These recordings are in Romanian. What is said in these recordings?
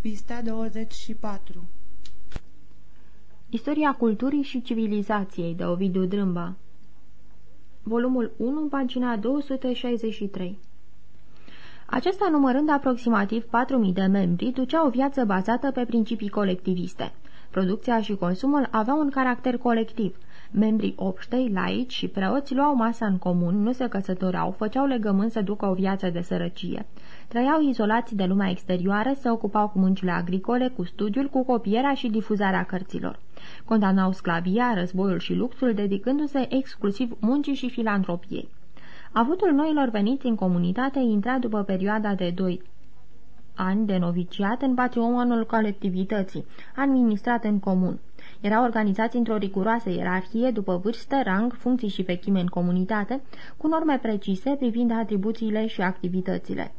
Pista 24 Istoria culturii și civilizației de Ovidiu Drâmba. Volumul 1, pagina 263 Acesta numărând aproximativ 4.000 de membri, ducea o viață bazată pe principii colectiviste. Producția și consumul aveau un caracter colectiv – Membrii obștei, laici și preoți luau masa în comun, nu se căsătoreau, făceau legământ să ducă o viață de sărăcie. Trăiau izolați de lumea exterioară, se ocupau cu muncile agricole, cu studiul, cu copierea și difuzarea cărților. Condamnau sclavia, războiul și luxul, dedicându-se exclusiv muncii și filantropiei. Avutul noilor veniți în comunitate intra după perioada de 2 ani de noviciat în patrimoniul colectivității, administrat în comun. Erau organizați într-o riguroasă ierarhie, după vârstă, rang, funcții și vechime în comunitate, cu norme precise privind atribuțiile și activitățile.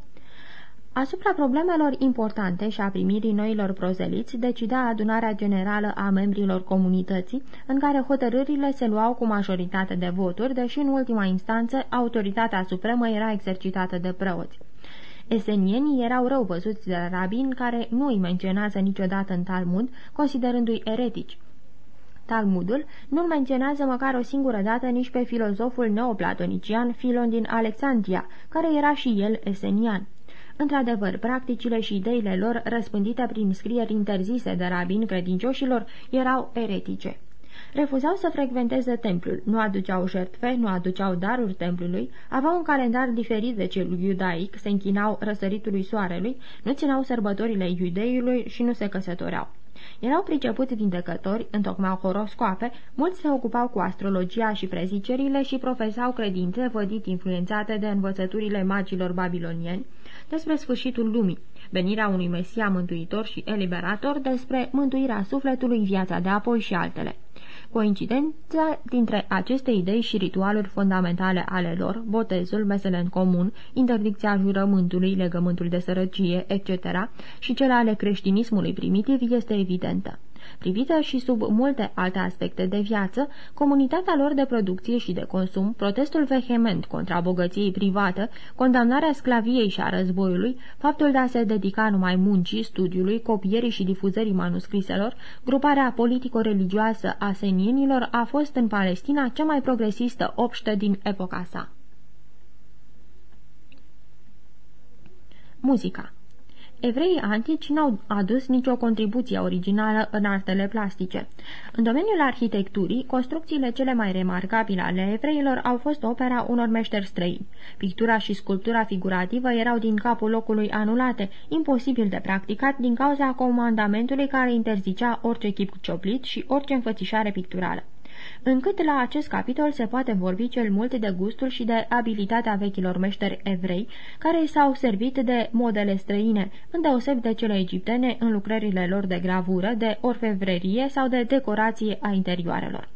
Asupra problemelor importante și a primirii noilor prozeliți decida adunarea generală a membrilor comunității, în care hotărârile se luau cu majoritate de voturi, deși în ultima instanță autoritatea supremă era exercitată de preoți. Esenienii erau rău văzuți de rabini care nu îi menționează niciodată în Talmud, considerându-i eretici. Talmudul nu-l menționează măcar o singură dată nici pe filozoful neoplatonician Filon din Alexandria, care era și el esenian. Într-adevăr, practicile și ideile lor, răspândite prin scrieri interzise de rabini credincioșilor, erau eretice. Refuzau să frecventeze templul, nu aduceau jertfe, nu aduceau daruri templului, aveau un calendar diferit de cel iudaic, se închinau răsăritului soarelui, nu țineau sărbătorile iudeiului și nu se căsătoreau. Erau pricepuți vindecători, întocmeau horoscoape, mulți se ocupau cu astrologia și prezicerile și profesau credințe vădit influențate de învățăturile magilor babilonieni despre sfârșitul lumii, venirea unui Mesia mântuitor și eliberator, despre mântuirea sufletului, viața de apoi și altele. Coincidența dintre aceste idei și ritualuri fundamentale ale lor, botezul, mesele în comun, interdicția jurământului, legământul de sărăcie, etc., și cele ale creștinismului primitiv este evidentă. Privită și sub multe alte aspecte de viață, comunitatea lor de producție și de consum, protestul vehement contra bogăției private, condamnarea sclaviei și a războiului, faptul de a se dedica numai muncii, studiului, copierii și difuzării manuscriselor, gruparea politico-religioasă a senienilor a fost în Palestina cea mai progresistă obște din epoca sa. Muzica Evreii antici n-au adus nicio contribuție originală în artele plastice. În domeniul arhitecturii, construcțiile cele mai remarcabile ale evreilor au fost opera unor meșteri străini. Pictura și sculptura figurativă erau din capul locului anulate, imposibil de practicat din cauza comandamentului care interzicea orice chip cioplit și orice înfățișare picturală încât la acest capitol se poate vorbi cel mult de gustul și de abilitatea vechilor meșteri evrei, care s-au servit de modele străine, îndeoseb de cele egiptene în lucrările lor de gravură, de orfevrerie sau de decorație a interioarelor.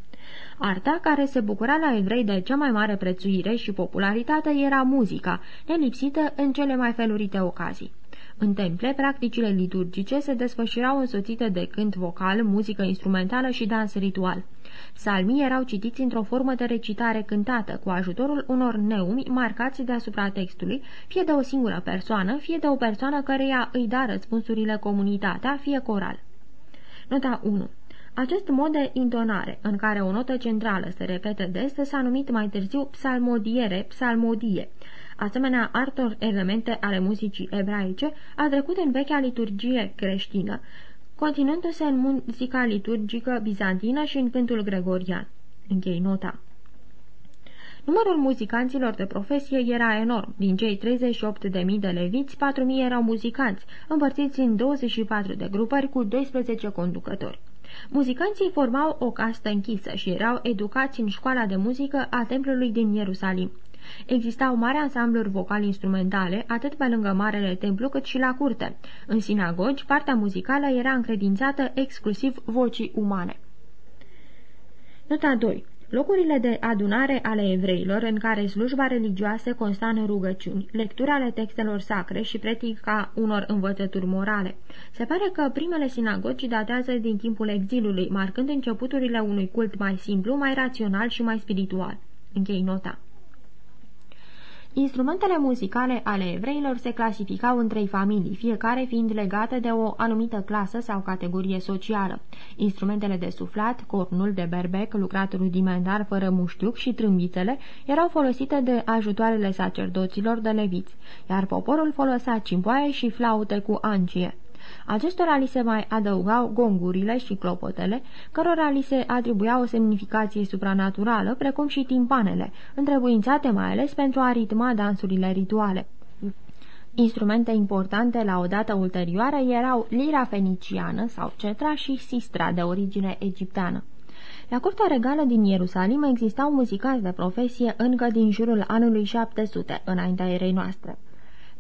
Arta, care se bucura la evrei de cea mai mare prețuire și popularitate, era muzica, nelipsită în cele mai felurite ocazii. În temple, practicile liturgice se desfășurau însoțite de cânt vocal, muzică instrumentală și dans ritual. Salmii erau citiți într-o formă de recitare cântată, cu ajutorul unor neumi marcați deasupra textului, fie de o singură persoană, fie de o persoană căreia îi da răspunsurile comunitatea, fie coral. Nota 1 acest mod de intonare, în care o notă centrală se repetă des, s-a numit mai târziu psalmodiere, psalmodie. Asemenea, altor elemente ale muzicii ebraice a trecut în vechea liturgie creștină, continuându-se în muzica liturgică bizantină și în cântul gregorian. Închei nota. Numărul muzicanților de profesie era enorm. Din cei 38.000 de leviți, 4.000 erau muzicanți, împărțiți în 24 de grupări cu 12 conducători. Muzicanții formau o castă închisă și erau educați în școala de muzică a templului din Ierusalim. Existau mari ansambluri vocal-instrumentale, atât pe lângă Marele Templu, cât și la curte. În sinagogi, partea muzicală era încredințată exclusiv vocii umane. Nota 2. Locurile de adunare ale evreilor, în care slujba religioasă consta în rugăciuni, lectura ale textelor sacre și pretica unor învățături morale. Se pare că primele sinagogi datează din timpul exilului, marcând începuturile unui cult mai simplu, mai rațional și mai spiritual. Închei nota. Instrumentele muzicale ale evreilor se clasificau în trei familii, fiecare fiind legate de o anumită clasă sau categorie socială. Instrumentele de suflat, cornul de berbec, lucrat rudimentar fără muștiuc și trâmbițele erau folosite de ajutoarele sacerdoților de leviți, iar poporul folosea cimpoaie și flaute cu angie. Acestora li se mai adăugau gongurile și clopotele, cărora li se atribuia o semnificație supranaturală, precum și timpanele, întrebuințate mai ales pentru a ritma dansurile rituale. Instrumente importante la o dată ulterioară erau lira feniciană sau cetra și sistra de origine egipteană. La curtea regală din Ierusalim existau muzicanți de profesie încă din jurul anului 700, înaintea erei noastre.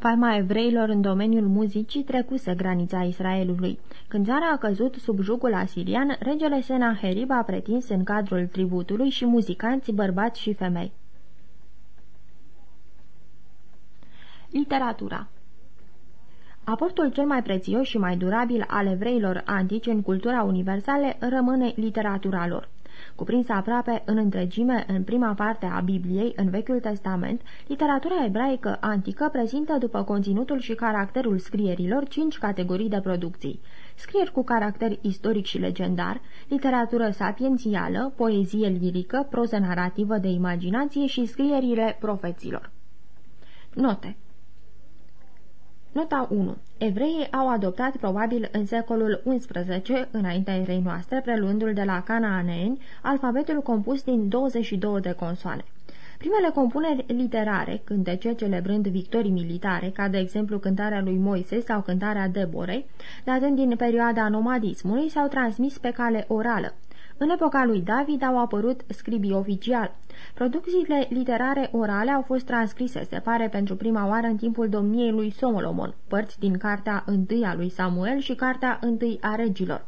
Faima evreilor în domeniul muzicii trecuse granița Israelului. Când țara a căzut sub jugul asirian, regele Senaherib a pretins în cadrul tributului și muzicanți bărbați și femei. Literatura Aportul cel mai prețios și mai durabil al evreilor antici în cultura universală rămâne literatura lor. Cuprinsă aproape în întregime în prima parte a Bibliei, în Vechiul Testament, literatura ebraică antică prezintă după conținutul și caracterul scrierilor cinci categorii de producții. Scrieri cu caracter istoric și legendar, literatură sapiențială, poezie lirică, proză narrativă de imaginație și scrierile profeților. Note Nota 1. Evreii au adoptat probabil în secolul XI, înaintea erei noastre, preluându-l de la canaaneeni, alfabetul compus din 22 de consoane. Primele compuneri literare, cântece celebrând victorii militare, ca de exemplu cântarea lui Moise sau cântarea Deborei, datând din perioada nomadismului, s-au transmis pe cale orală. În epoca lui David au apărut scribii oficial. Producțiile literare orale au fost transcrise, se pare, pentru prima oară în timpul domniei lui Solomon, părți din cartea întâi a lui Samuel și cartea întâi a regilor.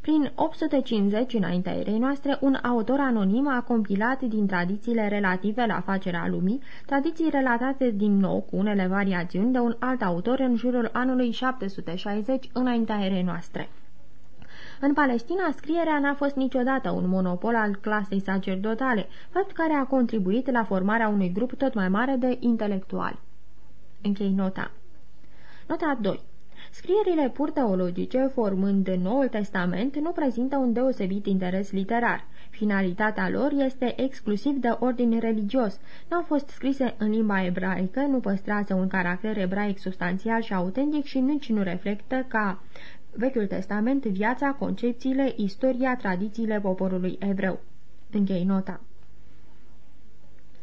Prin 850, înaintea erei noastre, un autor anonim a compilat din tradițiile relative la facerea lumii, tradiții relatate din nou cu unele variațiuni de un alt autor în jurul anului 760 înaintea erei noastre. În Palestina, scrierea n-a fost niciodată un monopol al clasei sacerdotale, fapt care a contribuit la formarea unui grup tot mai mare de intelectuali. Închei nota. Nota 2. Scrierile pur teologice, formând Noul Testament, nu prezintă un deosebit interes literar. Finalitatea lor este exclusiv de ordin religios. Nu au fost scrise în limba ebraică, nu păstrează un caracter ebraic substanțial și autentic și nici nu reflectă ca Vechiul Testament, viața, concepțiile, istoria, tradițiile poporului evreu. Închei nota.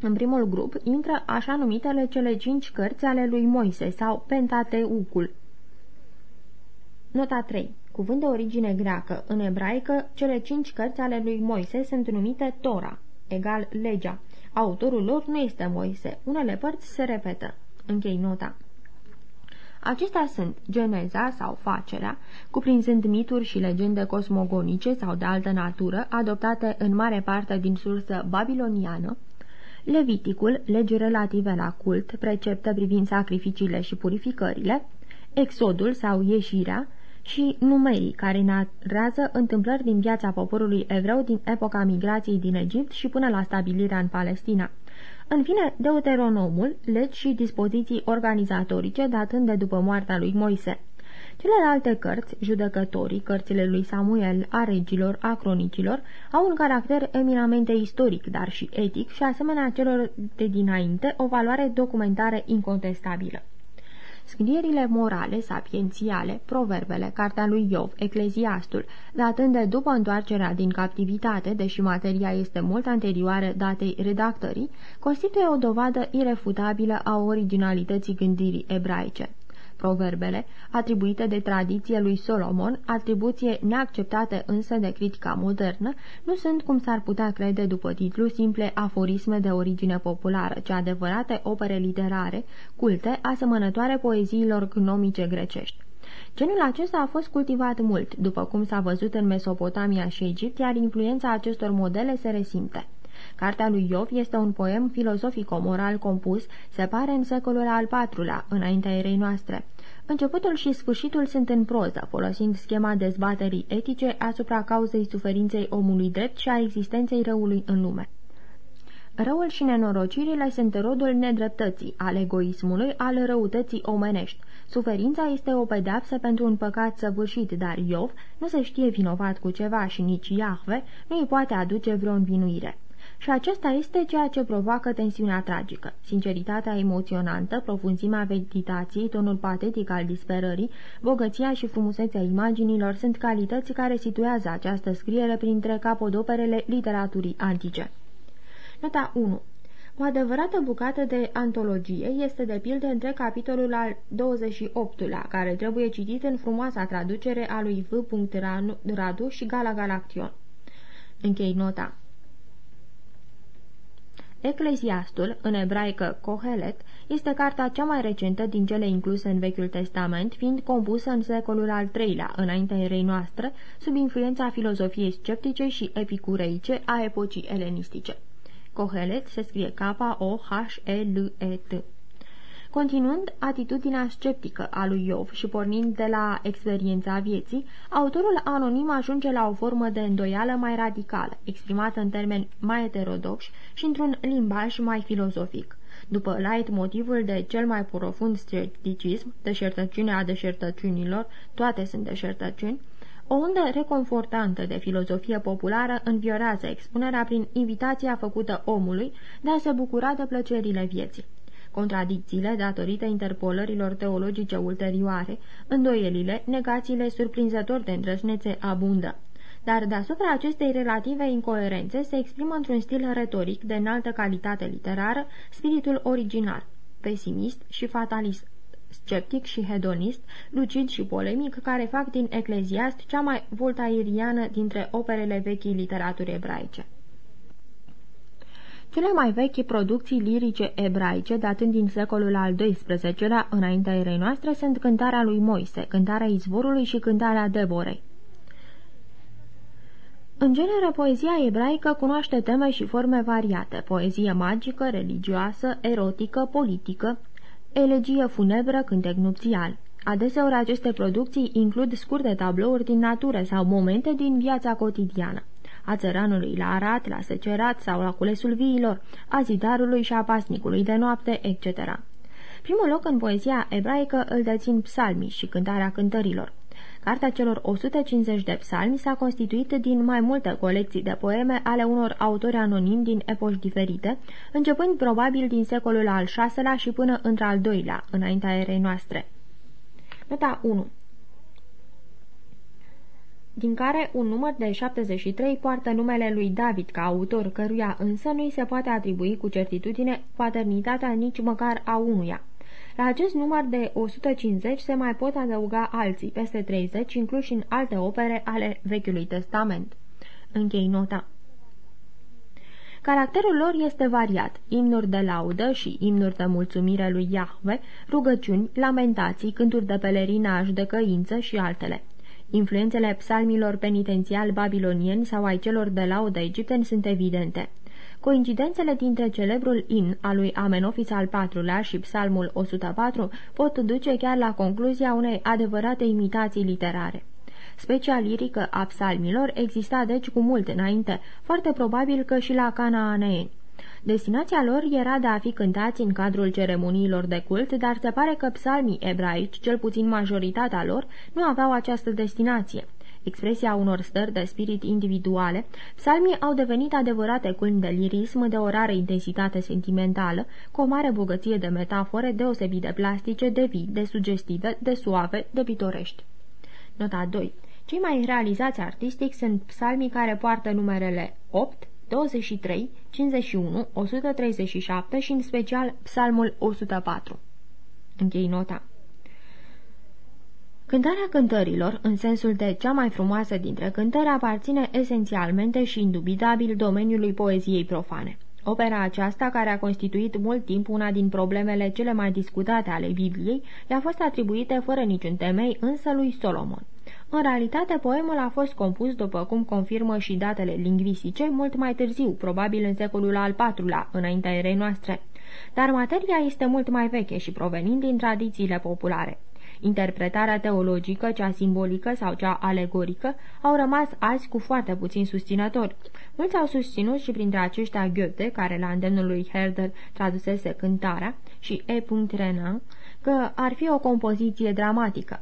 În primul grup intră așa numitele cele cinci cărți ale lui Moise sau Pentateucul. Nota 3. Cuvânt de origine greacă. În ebraică, cele cinci cărți ale lui Moise sunt numite Tora, egal legea. Autorul lor nu este Moise. Unele părți se repetă. Închei nota. Acestea sunt Geneza sau Facerea, cuprinzând mituri și legende cosmogonice sau de altă natură, adoptate în mare parte din sursă babiloniană, Leviticul, legi relative la cult, preceptă privind sacrificiile și purificările, Exodul sau Ieșirea și numerii, care narrează întâmplări din viața poporului evreu din epoca migrației din Egipt și până la stabilirea în Palestina. În fine, Deuteronomul, legi și dispoziții organizatorice datând de după moartea lui Moise. Celelalte cărți, judecătorii, cărțile lui Samuel, a regilor, a cronicilor, au un caracter eminamente istoric, dar și etic și asemenea celor de dinainte o valoare documentare incontestabilă. Scrierile morale, sapiențiale, proverbele, cartea lui Iov, ecleziastul, datând de după întoarcerea din captivitate, deși materia este mult anterioară datei redactării, constituie o dovadă irefutabilă a originalității gândirii ebraice. Proverbele, atribuite de tradiție lui Solomon, atribuție neacceptată însă de critica modernă, nu sunt, cum s-ar putea crede după titlu, simple aforisme de origine populară, ci adevărate opere literare, culte, asemănătoare poeziilor gnomice grecești. Genul acesta a fost cultivat mult, după cum s-a văzut în Mesopotamia și Egipt, iar influența acestor modele se resimte. Cartea lui Iov este un poem filozofico-moral compus, se pare în secolul al IV-lea, înaintea erei noastre. Începutul și sfârșitul sunt în proză, folosind schema dezbaterii etice asupra cauzei suferinței omului drept și a existenței răului în lume. Răul și nenorocirile sunt rodul nedreptății, al egoismului, al răutății omenești. Suferința este o pedeapsă pentru un păcat săvârșit, dar Iov nu se știe vinovat cu ceva și nici Iahve nu îi poate aduce vreo învinuire. Și acesta este ceea ce provoacă tensiunea tragică. Sinceritatea emoționantă, profunzimea meditației, tonul patetic al disperării, bogăția și frumusețea imaginilor sunt calități care situează această scriere printre capodoperele literaturii antice. Nota 1 o adevărată bucată de antologie este de pildă între capitolul al 28-lea, care trebuie citit în frumoasa traducere a lui V. Radu și Gala Galaction. Închei nota. Ecleziastul, în ebraică Kohelet, este carta cea mai recentă din cele incluse în Vechiul Testament, fiind compusă în secolul al III-lea, înaintea erei noastre, sub influența filozofiei sceptice și epicureice a epocii elenistice. Kohelet se scrie K-O-H-E-L-E-T. Continuând atitudinea sceptică a lui Iov și pornind de la experiența vieții, autorul anonim ajunge la o formă de îndoială mai radicală, exprimată în termeni mai heterodoxi și într-un limbaj mai filozofic. După light motivul de cel mai profund scepticism, deșertăciunea deșertăciunilor, toate sunt deșertăciuni, o undă reconfortantă de filozofie populară înviorează expunerea prin invitația făcută omului de a se bucura de plăcerile vieții. Contradicțiile, datorită interpolărilor teologice ulterioare, îndoielile, negațiile surprinzător de îndrăznețe abundă. Dar deasupra acestei relative incoerențe se exprimă într-un stil retoric de înaltă calitate literară spiritul original, pesimist și fatalist, sceptic și hedonist, lucid și polemic, care fac din Ecleziast cea mai voltairiană dintre operele vechii literaturi ebraice. Cele mai vechi producții lirice ebraice, datând din secolul al XII-lea, înaintea erei noastre, sunt cântarea lui Moise, cântarea izvorului și cântarea Deborei. În genere, poezia ebraică cunoaște teme și forme variate, poezie magică, religioasă, erotică, politică, elegie funebră, cântec nupțial. Adeseori aceste producții includ scurte tablouri din natură sau momente din viața cotidiană a țăranului la arat, la secerat sau la culesul viilor, a zidarului și a pasnicului de noapte, etc. Primul loc în poezia ebraică îl dețin psalmii și cântarea cântărilor. Cartea celor 150 de psalmi s-a constituit din mai multe colecții de poeme ale unor autori anonimi din epoși diferite, începând probabil din secolul al VI-lea și până într-al doilea, înaintea erei noastre. Nota 1 din care un număr de 73 poartă numele lui David ca autor, căruia însă nu-i se poate atribui cu certitudine paternitatea nici măcar a unuia. La acest număr de 150 se mai pot adăuga alții, peste 30, incluși în alte opere ale Vechiului Testament. Închei nota. Caracterul lor este variat, imnuri de laudă și imnuri de mulțumire lui Iahve, rugăciuni, lamentații, cânturi de pelerinaj, de căință și altele. Influențele psalmilor penitențiali babilonieni sau ai celor de laudă egipteni sunt evidente. Coincidențele dintre celebrul in al lui Amenofis al IV-lea și psalmul 104 pot duce chiar la concluzia unei adevărate imitații literare. Specia lirică a psalmilor exista deci cu mult înainte, foarte probabil că și la canaaneeni. Destinația lor era de a fi cântați în cadrul ceremoniilor de cult, dar se pare că psalmii ebraici, cel puțin majoritatea lor, nu aveau această destinație. Expresia unor stări de spirit individuale, psalmii au devenit adevărate culmi de lirism, de o rară intensitate sentimentală, cu o mare bogăție de metafore deosebit de plastice, de vii, de sugestive, de suave, de pitorești. Nota 2. Cei mai realizați artistic sunt psalmii care poartă numerele 8, 23, 51, 137 și în special psalmul 104. Închei nota. Cântarea cântărilor, în sensul de cea mai frumoasă dintre cântări, aparține esențialmente și indubitabil domeniului poeziei profane. Opera aceasta, care a constituit mult timp una din problemele cele mai discutate ale Bibliei, i-a fost atribuită fără niciun temei însă lui Solomon. În realitate, poemul a fost compus, după cum confirmă și datele lingvistice, mult mai târziu, probabil în secolul al IV-lea, înaintea erei noastre. Dar materia este mult mai veche și provenind din tradițiile populare. Interpretarea teologică, cea simbolică sau cea alegorică, au rămas azi cu foarte puțin susținători. Mulți au susținut și printre aceștia Goethe, care la îndemnul lui Herder tradusese cântarea, și E. Renan, că ar fi o compoziție dramatică.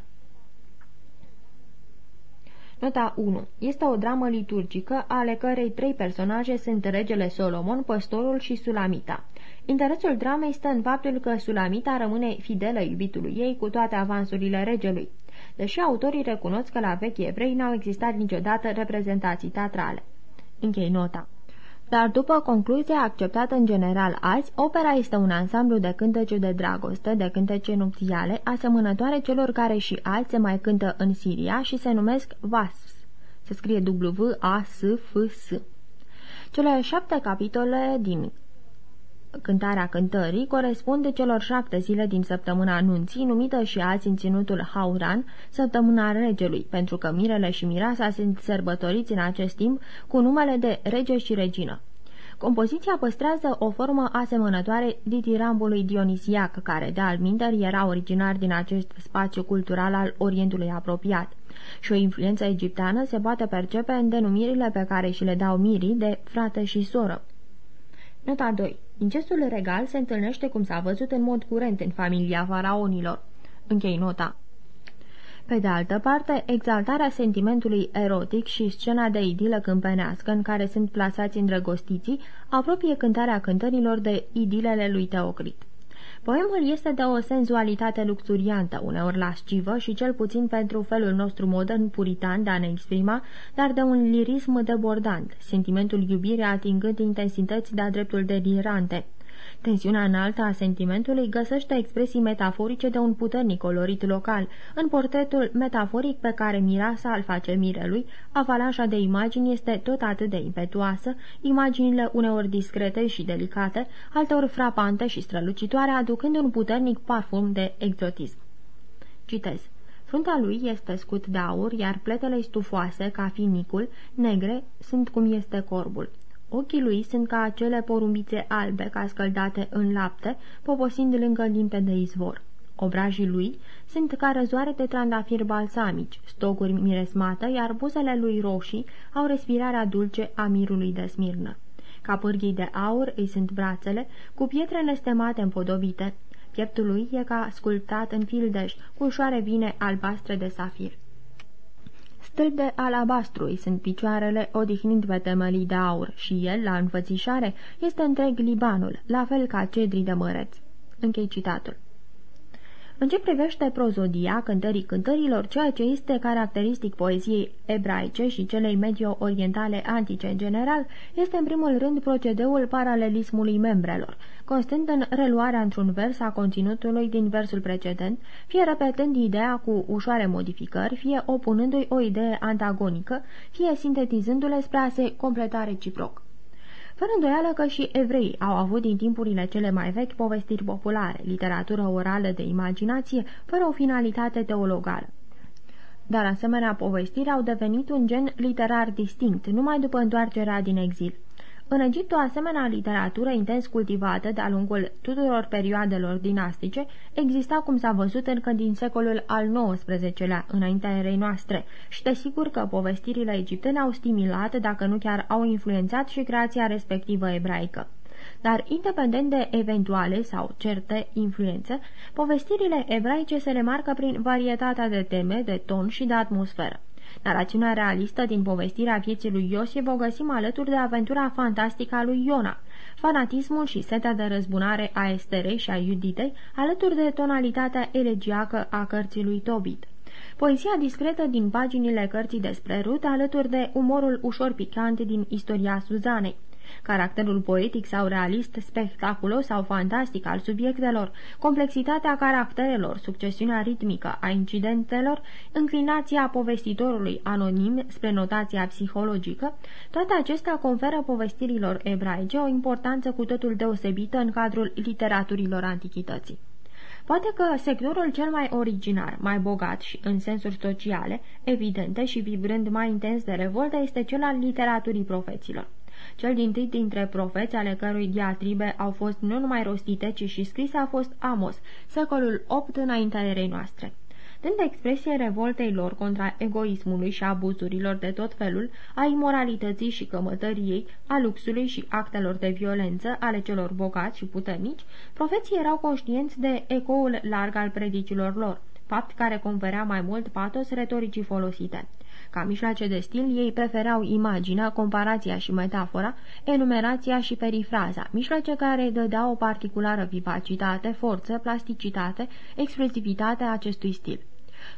Nota 1. Este o dramă liturgică, ale cărei trei personaje sunt regele Solomon, păstorul și Sulamita. Interesul dramei stă în faptul că Sulamita rămâne fidelă iubitului ei cu toate avansurile regelui, deși autorii recunosc că la vechi evrei n-au existat niciodată reprezentații teatrale. Închei nota. Dar după concluzia acceptată în general azi, opera este un ansamblu de cântece de dragoste, de cântece nupțiale, asemănătoare celor care și azi se mai cântă în Siria și se numesc Vasps. Se scrie W-A-S-F-S. Cele șapte capitole din cântarea cântării corespunde celor șapte zile din săptămâna anunții, numită și azi în ținutul Hauran, săptămâna regelui, pentru că mirele și mirasa sunt sărbătoriți în acest timp cu numele de rege și regină. Compoziția păstrează o formă asemănătoare ditirambului dionisiac, care, de alminter, era originar din acest spațiu cultural al Orientului apropiat și o influență egipteană se poate percepe în denumirile pe care și le dau mirii de frate și soră. Nota 2. Incestul regal se întâlnește, cum s-a văzut, în mod curent în familia faraonilor. Închei nota. Pe de altă parte, exaltarea sentimentului erotic și scena de idilă câmpenească în care sunt plasați îndrăgostiții apropie cântarea cântărilor de idilele lui Teocrit. Poemul este de o senzualitate luxuriantă, uneori lascivă și cel puțin pentru felul nostru modern puritan de a ne exprima, dar de un lirism debordant, sentimentul iubirii atingând intensități de-a dreptul delirante. Tensiunea înaltă a sentimentului găsește expresii metaforice de un puternic colorit local. În portretul metaforic pe care Mirasa îl face mirelui, avalanșa de imagini este tot atât de impetuoasă, imaginile uneori discrete și delicate, alteori frapante și strălucitoare, aducând un puternic parfum de exotism. Citez. Fruntea lui este scut de aur, iar pletele stufoase, ca finicul, negre, sunt cum este corbul. Ochii lui sunt ca acele porumbițe albe ca scăldate în lapte, poposind lângă limpede izvor. Obrajii lui sunt ca răzoare de trandafiri balsamici, stocuri miresmată, iar buzele lui roșii au respirarea dulce a mirului de smirnă. Ca pârghii de aur îi sunt brațele, cu pietre nestemate împodobite. Pieptul lui e ca sculptat în fildeș, cu ușoare vine albastre de safir. Stâlp de alabastru îi sunt picioarele odihnind pe temelii de aur și el, la înfățișare, este întreg Libanul, la fel ca cedrii de măreț. Închei citatul. În ce privește prozodia cântării cântărilor, ceea ce este caracteristic poeziei ebraice și celei medio-orientale antice în general, este în primul rând procedeul paralelismului membrelor, constând în reluarea într-un vers a conținutului din versul precedent, fie repetând ideea cu ușoare modificări, fie opunându-i o idee antagonică, fie sintetizându-le spre a se completa reciproc. Fără îndoială că și evrei au avut din timpurile cele mai vechi povestiri populare, literatură orală de imaginație, fără o finalitate teologală. Dar asemenea povestiri au devenit un gen literar distinct, numai după întoarcerea din exil. În Egipt, o asemenea literatură intens cultivată de-a lungul tuturor perioadelor dinastice exista, cum s-a văzut, încă din secolul al XIX-lea, înaintea erei noastre, și desigur că povestirile egiptene au stimulat, dacă nu chiar au influențat și creația respectivă ebraică dar independent de eventuale sau certe influențe, povestirile ebraice se remarcă prin varietatea de teme, de ton și de atmosferă. Narațiunea realistă din povestirea vieții lui Iosif o găsim alături de aventura fantastică a lui Iona, fanatismul și setea de răzbunare a Esterei și a Iuditei, alături de tonalitatea elegiacă a cărții lui Tobit. Poezia discretă din paginile cărții despre Rut, alături de umorul ușor picant din istoria Suzanei caracterul poetic sau realist, spectaculos sau fantastic al subiectelor, complexitatea caracterelor, succesiunea ritmică a incidentelor, înclinația povestitorului anonim spre notația psihologică, toate acestea conferă povestirilor ebraice o importanță cu totul deosebită în cadrul literaturilor antichității. Poate că sectorul cel mai originar, mai bogat și în sensuri sociale, evidente și vibrând mai intens de revoltă, este cel al literaturii profeților cel din tâi dintre profeți ale cărui diatribe au fost nu numai rostite, ci și scrise a fost Amos, secolul 8 înaintea erei noastre. dând expresie revoltei lor contra egoismului și abuzurilor de tot felul, a imoralității și cămătăriei, a luxului și actelor de violență ale celor bogați și puternici, profeții erau conștienți de ecoul larg al predicilor lor, fapt care conferea mai mult patos retoricii folosite. Ca mijloace de stil, ei preferau imaginea, comparația și metafora, enumerația și perifraza, mijloace care dădeau o particulară vivacitate, forță, plasticitate, expresivitate acestui stil.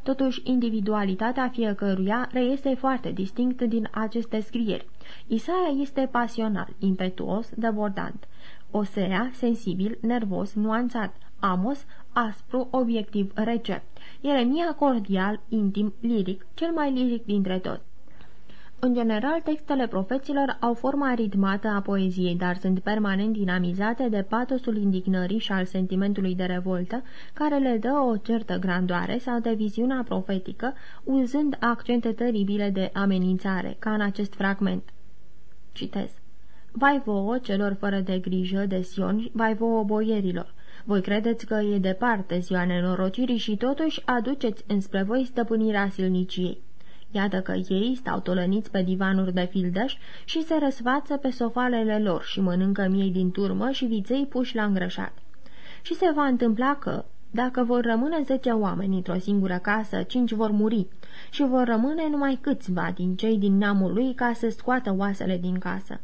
Totuși, individualitatea fiecăruia reiese foarte distinct din aceste scrieri. Isaia este pasional, impetuos, debordant. Osea, sensibil, nervos, nuanțat. Amos, aspru, obiectiv, rece. Ieremia cordial, intim, liric, cel mai liric dintre toți. În general, textele profeților au forma ritmată a poeziei, dar sunt permanent dinamizate de patosul indignării și al sentimentului de revoltă, care le dă o certă grandoare sau de viziunea profetică, uzând accente teribile de amenințare, ca în acest fragment. Citez. Vai vouă, celor fără de grijă de Sion, vai vouă boierilor, voi credeți că e departe ziua nenorocirii și totuși aduceți înspre voi stăpânirea silniciei. Iată că ei stau tolăniți pe divanuri de fildeș și se răsfață pe sofalele lor și mănâncă miei din turmă și viței puși la îngrășat. Și se va întâmpla că, dacă vor rămâne zece oameni într-o singură casă, cinci vor muri și vor rămâne numai câțiva din cei din neamul lui ca să scoată oasele din casă.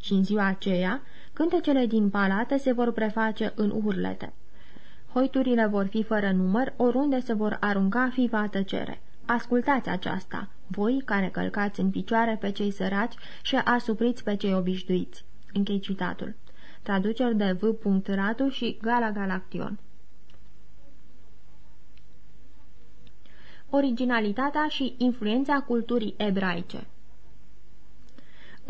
Și în ziua aceea, Cântecele din palate se vor preface în urlete. Hoiturile vor fi fără număr, oriunde se vor arunca fiva tăcere. Ascultați aceasta, voi care călcați în picioare pe cei săraci și asupriți pe cei obișnuiți. Închei citatul. Traduceri de V. Radu și Gala Galaction. Originalitatea și influența culturii ebraice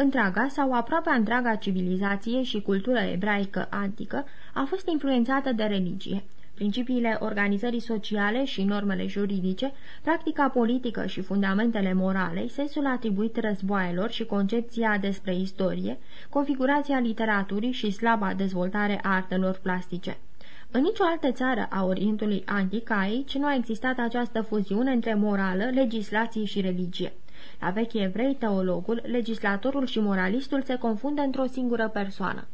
Întreaga sau aproape întreaga civilizație și cultură ebraică antică a fost influențată de religie. Principiile organizării sociale și normele juridice, practica politică și fundamentele morale, sensul atribuit războaielor și concepția despre istorie, configurația literaturii și slaba dezvoltare a artelor plastice. În nicio altă țară a Orientului Antic aici nu a existat această fuziune între morală, legislație și religie. La vechi evrei, teologul, legislatorul și moralistul se confundă într-o singură persoană.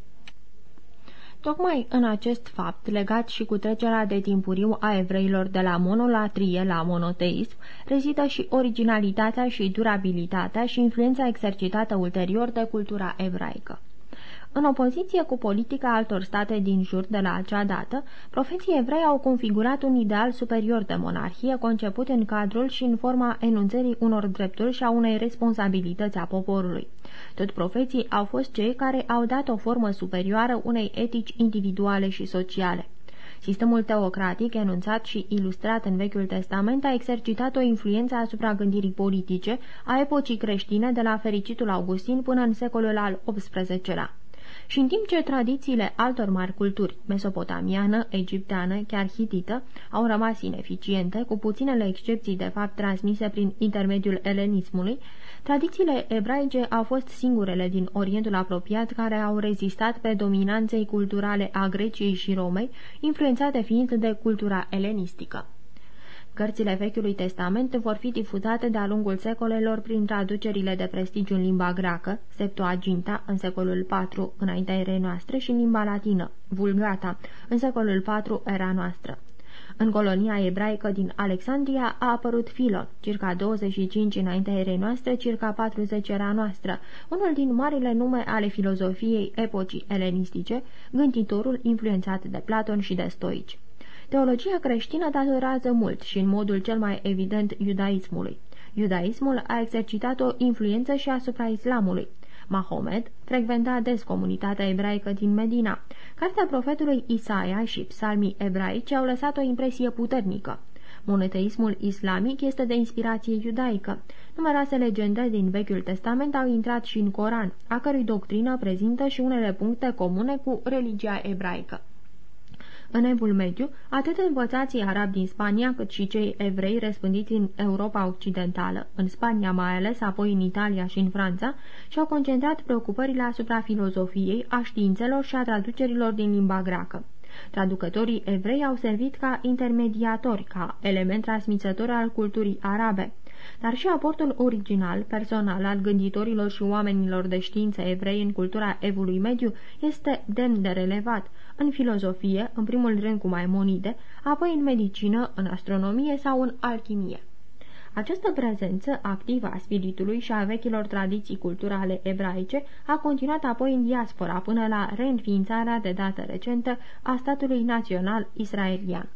Tocmai în acest fapt, legat și cu trecerea de timpuriu a evreilor de la monolatrie la monoteism, rezidă și originalitatea și durabilitatea și influența exercitată ulterior de cultura evraică. În opoziție cu politica altor state din jur de la acea dată, profeții evrei au configurat un ideal superior de monarhie conceput în cadrul și în forma enunțării unor drepturi și a unei responsabilități a poporului. Tot profeții au fost cei care au dat o formă superioară unei etici individuale și sociale. Sistemul teocratic, enunțat și ilustrat în Vechiul Testament, a exercitat o influență asupra gândirii politice a epocii creștine de la fericitul Augustin până în secolul al XVIII-lea. Și în timp ce tradițiile altor mari culturi, mesopotamiană, egipteană, chiar hitită, au rămas ineficiente, cu puținele excepții de fapt transmise prin intermediul elenismului, tradițiile ebraice au fost singurele din Orientul apropiat care au rezistat pe dominanței culturale a Greciei și Romei, influențate fiind de cultura elenistică. Cărțile Vechiului Testament vor fi difuzate de-a lungul secolelor prin traducerile de prestigiu în limba greacă, Septuaginta, în secolul IV înaintea erei noastre, și în limba latină, Vulgata, în secolul IV era noastră. În colonia ebraică din Alexandria a apărut Filon, circa 25 înaintea erei noastre, circa 40 era noastră, unul din marile nume ale filozofiei epocii elenistice, gânditorul influențat de Platon și de stoici. Teologia creștină datorează mult și în modul cel mai evident iudaismului. Iudaismul a exercitat o influență și asupra islamului. Mahomet frecventa des comunitatea ebraică din Medina. Cartea profetului Isaia și psalmii ebraici au lăsat o impresie puternică. Monoteismul islamic este de inspirație iudaică. Numeroase legende din Vechiul Testament au intrat și în Coran, a cărui doctrină prezintă și unele puncte comune cu religia ebraică. În Evul Mediu, atât învățații arabi din Spania, cât și cei evrei răspândiți în Europa Occidentală, în Spania mai ales, apoi în Italia și în Franța, și-au concentrat preocupările asupra filozofiei, a științelor și a traducerilor din limba greacă. Traducătorii evrei au servit ca intermediatori, ca element transmisător al culturii arabe. Dar și aportul original, personal, al gânditorilor și oamenilor de știință evrei în cultura evului mediu este demn de relevat, în filozofie, în primul rând cu Maimonide, apoi în medicină, în astronomie sau în alchimie. Această prezență activă a spiritului și a vechilor tradiții culturale ebraice a continuat apoi în diaspora până la reînființarea de dată recentă a statului național israelian.